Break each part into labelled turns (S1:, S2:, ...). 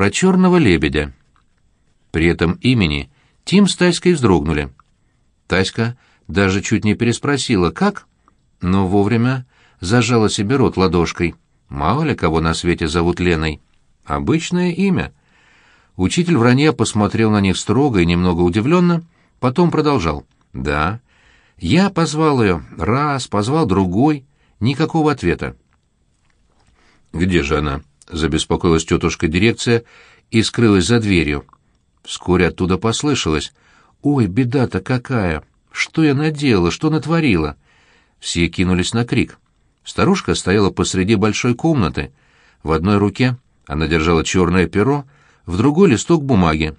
S1: про черного лебедя. При этом имени Тим с Таськой вздрогнули. Таська даже чуть не переспросила «как?», но вовремя зажала себе рот ладошкой. Мало ли кого на свете зовут Леной. Обычное имя. Учитель вранья посмотрел на них строго и немного удивленно, потом продолжал. «Да, я позвал ее раз, позвал другой, никакого ответа». «Где же она?» — забеспокоилась тетушка дирекция и скрылась за дверью. Вскоре оттуда послышалось. «Ой, беда-то какая! Что я наделала, что натворила?» Все кинулись на крик. Старушка стояла посреди большой комнаты. В одной руке она держала черное перо, в другой — листок бумаги.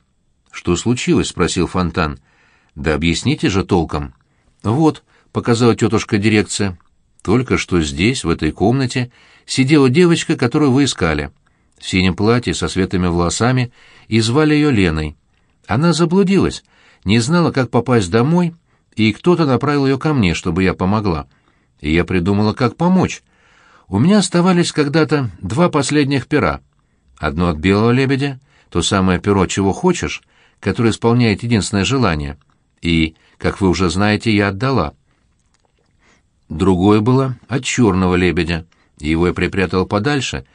S1: «Что случилось?» — спросил Фонтан. «Да объясните же толком». «Вот», — показала тетушка дирекция. «Только что здесь, в этой комнате, сидела девочка, которую вы искали. В синем платье со светлыми волосами, и звали ее Леной. Она заблудилась, не знала, как попасть домой, и кто-то направил ее ко мне, чтобы я помогла. И я придумала, как помочь. У меня оставались когда-то два последних пера. Одно от белого лебедя, то самое перо «Чего хочешь», которое исполняет единственное желание. И, как вы уже знаете, я отдала. Другое было от черного лебедя. Его я припрятала подальше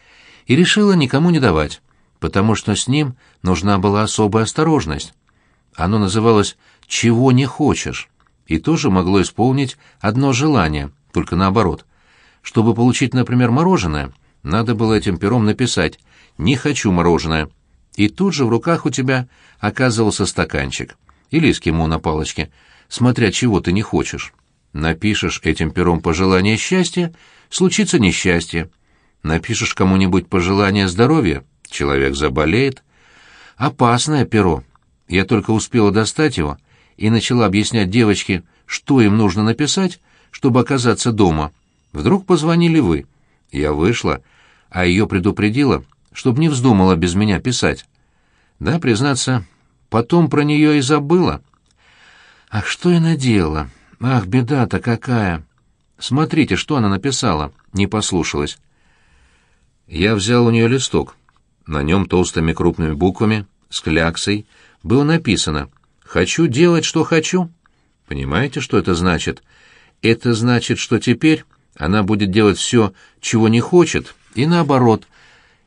S1: и решила никому не давать, потому что с ним нужна была особая осторожность. Оно называлось «Чего не хочешь» и тоже могло исполнить одно желание, только наоборот. Чтобы получить, например, мороженое, надо было этим пером написать «Не хочу мороженое», и тут же в руках у тебя оказывался стаканчик или эскимо на палочке, смотря чего ты не хочешь. Напишешь этим пером пожелание счастья, случится несчастье. Напишешь кому-нибудь пожелание здоровья, человек заболеет. Опасное перо. Я только успела достать его и начала объяснять девочке, что им нужно написать, чтобы оказаться дома. Вдруг позвонили вы. Я вышла, а ее предупредила, чтобы не вздумала без меня писать. Да, признаться, потом про нее и забыла. Ах, что я наделала? Ах, беда-то какая! Смотрите, что она написала. Не послушалась. Я взял у нее листок. На нем толстыми крупными буквами, с кляксой, было написано «Хочу делать, что хочу». Понимаете, что это значит? Это значит, что теперь она будет делать все, чего не хочет, и наоборот,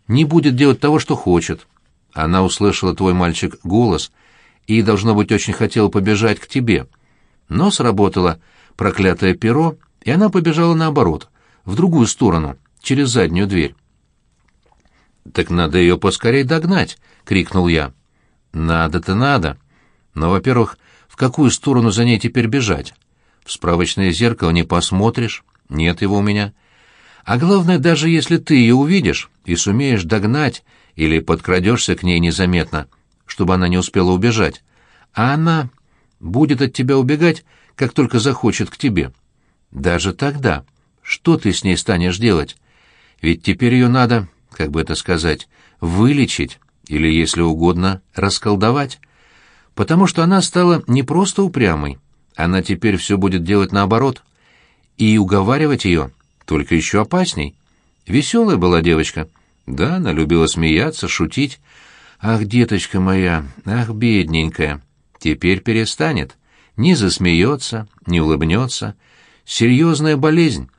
S1: не будет делать того, что хочет. Она услышала твой мальчик голос и, должно быть, очень хотела побежать к тебе. Но сработало проклятое перо, и она побежала наоборот, в другую сторону, через заднюю дверь. «Так надо ее поскорей догнать!» — крикнул я. «Надо-то надо. Но, во-первых, в какую сторону за ней теперь бежать? В справочное зеркало не посмотришь, нет его у меня. А главное, даже если ты ее увидишь и сумеешь догнать или подкрадешься к ней незаметно, чтобы она не успела убежать, а она будет от тебя убегать, как только захочет к тебе. Даже тогда, что ты с ней станешь делать? Ведь теперь ее надо, как бы это сказать, вылечить или, если угодно, расколдовать. Потому что она стала не просто упрямой, она теперь все будет делать наоборот. И уговаривать ее только еще опасней. Веселая была девочка. Да, она любила смеяться, шутить. Ах, деточка моя, ах, бедненькая, теперь перестанет. Не засмеется, не улыбнется. Серьезная болезнь.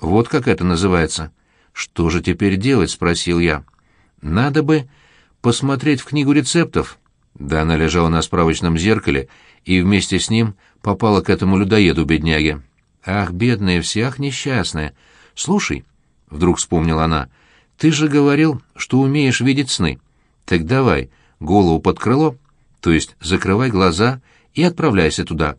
S1: Вот как это называется. Что же теперь делать, спросил я. Надо бы посмотреть в книгу рецептов. Да, она лежала на справочном зеркале, и вместе с ним попала к этому людоеду-бедняге. Ах, бедная все, ах, несчастная. Слушай, — вдруг вспомнила она, — ты же говорил, что умеешь видеть сны. Так давай, голову под крыло, то есть закрывай глаза и отправляйся туда.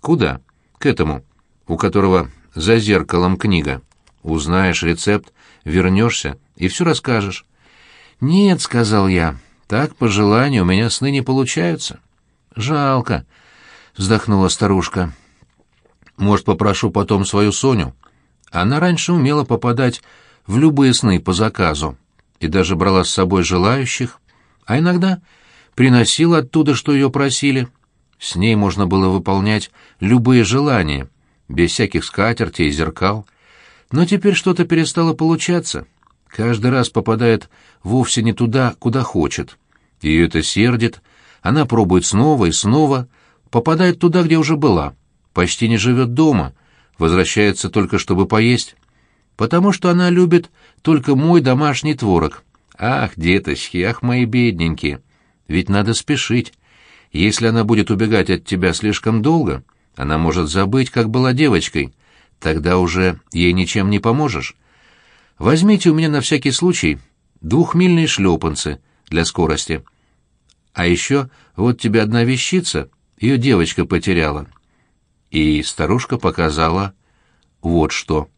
S1: Куда? К этому, у которого за зеркалом книга. Узнаешь рецепт, вернешься и все расскажешь. «Нет», — сказал я, — «так, по желанию, у меня сны не получаются». «Жалко», — вздохнула старушка. «Может, попрошу потом свою Соню?» Она раньше умела попадать в любые сны по заказу и даже брала с собой желающих, а иногда приносила оттуда, что ее просили. С ней можно было выполнять любые желания, без всяких скатертей и зеркал. Но теперь что-то перестало получаться. каждый раз попадает вовсе не туда, куда хочет. Ее это сердит, она пробует снова и снова, попадает туда, где уже была, почти не живет дома, возвращается только чтобы поесть. Потому что она любит только мой домашний творог. Ах, деточки, ах, мои бедненькие. Ведь надо спешить. Если она будет убегать от тебя слишком долго, она может забыть, как была девочкой. Тогда уже ей ничем не поможешь. Возьмите у меня на всякий случай двухмильные шлепанцы для скорости. А еще вот тебе одна вещица, ее девочка потеряла. И старушка показала вот что.